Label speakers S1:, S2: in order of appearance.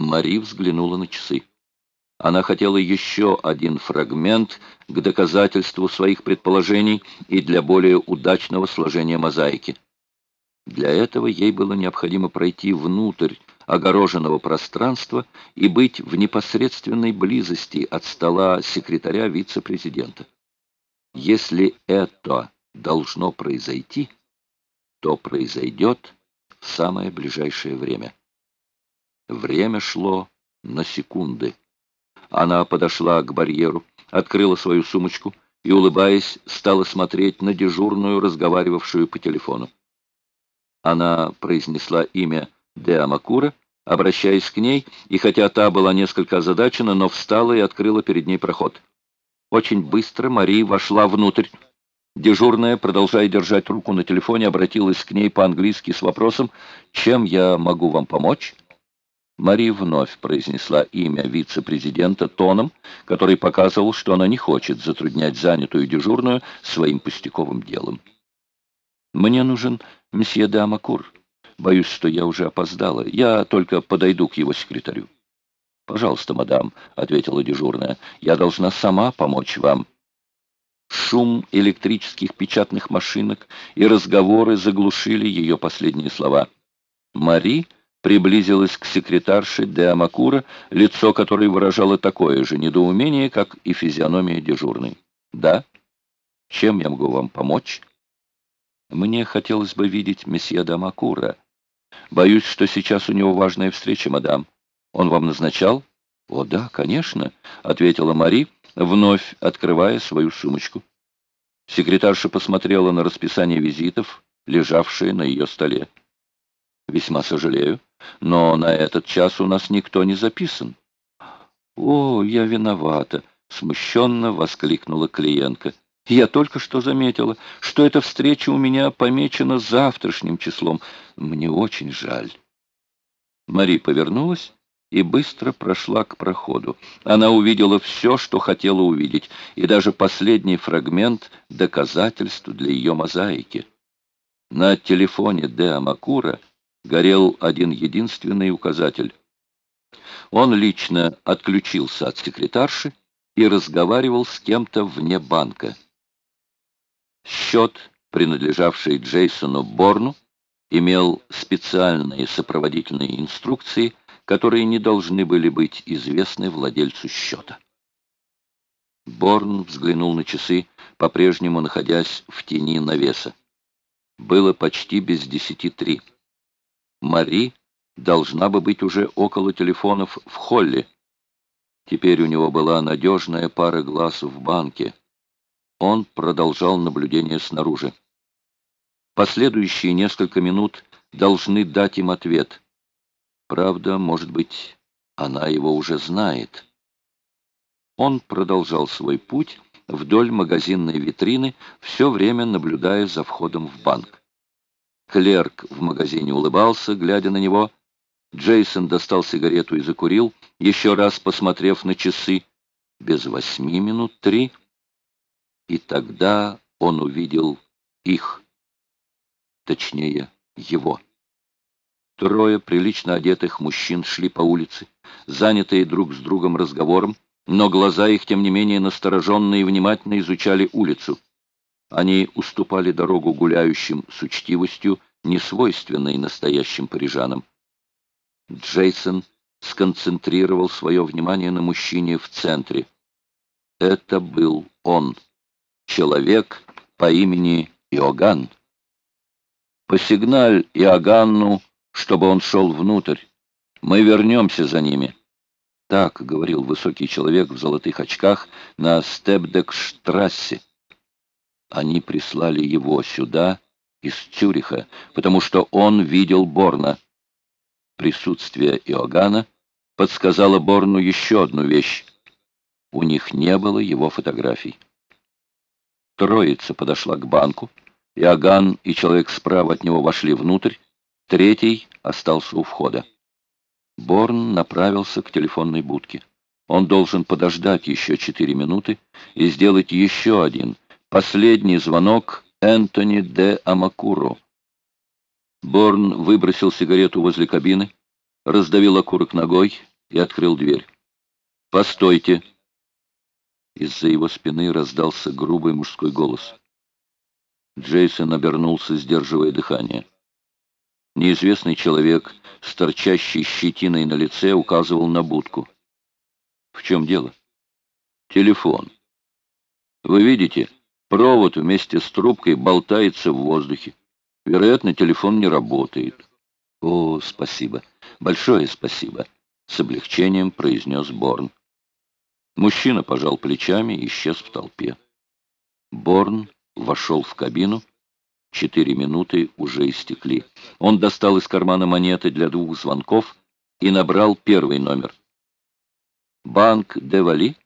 S1: Мари взглянула на часы. Она хотела еще один фрагмент к доказательству своих предположений и для более удачного сложения мозаики. Для этого ей было необходимо пройти внутрь огороженного пространства и быть в непосредственной близости от стола секретаря вице-президента. Если это должно произойти, то произойдет в самое ближайшее время. Время шло на секунды. Она подошла к барьеру, открыла свою сумочку и, улыбаясь, стала смотреть на дежурную, разговаривавшую по телефону. Она произнесла имя Деамакура, обращаясь к ней, и хотя та была несколько озадачена, но встала и открыла перед ней проход. Очень быстро Мари вошла внутрь. Дежурная, продолжая держать руку на телефоне, обратилась к ней по-английски с вопросом «Чем я могу вам помочь?» Мари вновь произнесла имя вице-президента тоном, который показывал, что она не хочет затруднять занятую дежурную своим пустяковым делом. «Мне нужен месье де Амакур. Боюсь, что я уже опоздала. Я только подойду к его секретарю». «Пожалуйста, мадам», — ответила дежурная, — «я должна сама помочь вам». Шум электрических печатных машинок и разговоры заглушили ее последние слова. Мари приблизилась к секретарше де Амакура, лицо которой выражало такое же недоумение, как и физиономия дежурной. «Да? Чем я могу вам помочь?» «Мне хотелось бы видеть месье де Амакура. Боюсь, что сейчас у него важная встреча, мадам. Он вам назначал?» «О, да, конечно», — ответила Мари, вновь открывая свою сумочку. Секретарша посмотрела на расписание визитов, лежавшее на ее столе. «Весьма сожалею, но на этот час у нас никто не записан». «О, я виновата», — смущенно воскликнула клиентка. «Я только что заметила, что эта встреча у меня помечена завтрашним числом. Мне очень жаль». Мари повернулась и быстро прошла к проходу. Она увидела все, что хотела увидеть, и даже последний фрагмент доказательств для ее мозаики. На телефоне Де Амакура горел один единственный указатель. Он лично отключился от секретарши и разговаривал с кем-то вне банка. Счет, принадлежавший Джейсону Борну, имел специальные сопроводительные инструкции, которые не должны были быть известны владельцу счета. Борн взглянул на часы, по-прежнему находясь в тени навеса. Было почти без десяти три. Мари должна бы быть уже около телефонов в холле. Теперь у него была надежная пара глаз в банке. Он продолжал наблюдение снаружи. Последующие несколько минут должны дать им ответ. Правда, может быть, она его уже знает. Он продолжал свой путь вдоль магазинной витрины, все время наблюдая за входом в банк. Клерк в магазине улыбался, глядя на него. Джейсон достал сигарету и закурил, еще раз посмотрев на часы. Без восьми минут три. И тогда он увидел их. Точнее, его. Трое прилично одетых мужчин шли по улице, занятые друг с другом разговором, но глаза их, тем не менее, настороженно и внимательно изучали улицу. Они уступали дорогу гуляющим с учтивостью, несвойственной настоящим парижанам. Джейсон сконцентрировал свое внимание на мужчине в центре. Это был он, человек по имени Иоганн. «Посигналь Иоганну, чтобы он шел внутрь. Мы вернемся за ними». Так говорил высокий человек в золотых очках на Стебдекштрассе. Они прислали его сюда из Цюриха, потому что он видел Борна. Присутствие Иоганна подсказало Борну еще одну вещь. У них не было его фотографий. Троица подошла к банку. Иоганн и человек справа от него вошли внутрь. Третий остался у входа. Борн направился к телефонной будке. Он должен подождать еще четыре минуты и сделать еще один — Последний звонок Энтони де Амакуро. Борн выбросил сигарету возле кабины, раздавил окурок ногой и открыл дверь. «Постойте!» Из-за его спины раздался грубый мужской голос. Джейсон обернулся, сдерживая дыхание. Неизвестный человек с торчащей щетиной на лице указывал на будку. «В чем дело?» «Телефон. Вы видите, провод вместе с трубкой болтается в воздухе. Вероятно, телефон не работает». «О, спасибо. Большое спасибо», — с облегчением произнес Борн. Мужчина пожал плечами и исчез в толпе. Борн вошел в кабину. Четыре минуты уже истекли. Он достал из кармана монеты для двух звонков и набрал первый номер. «Банк Девали?»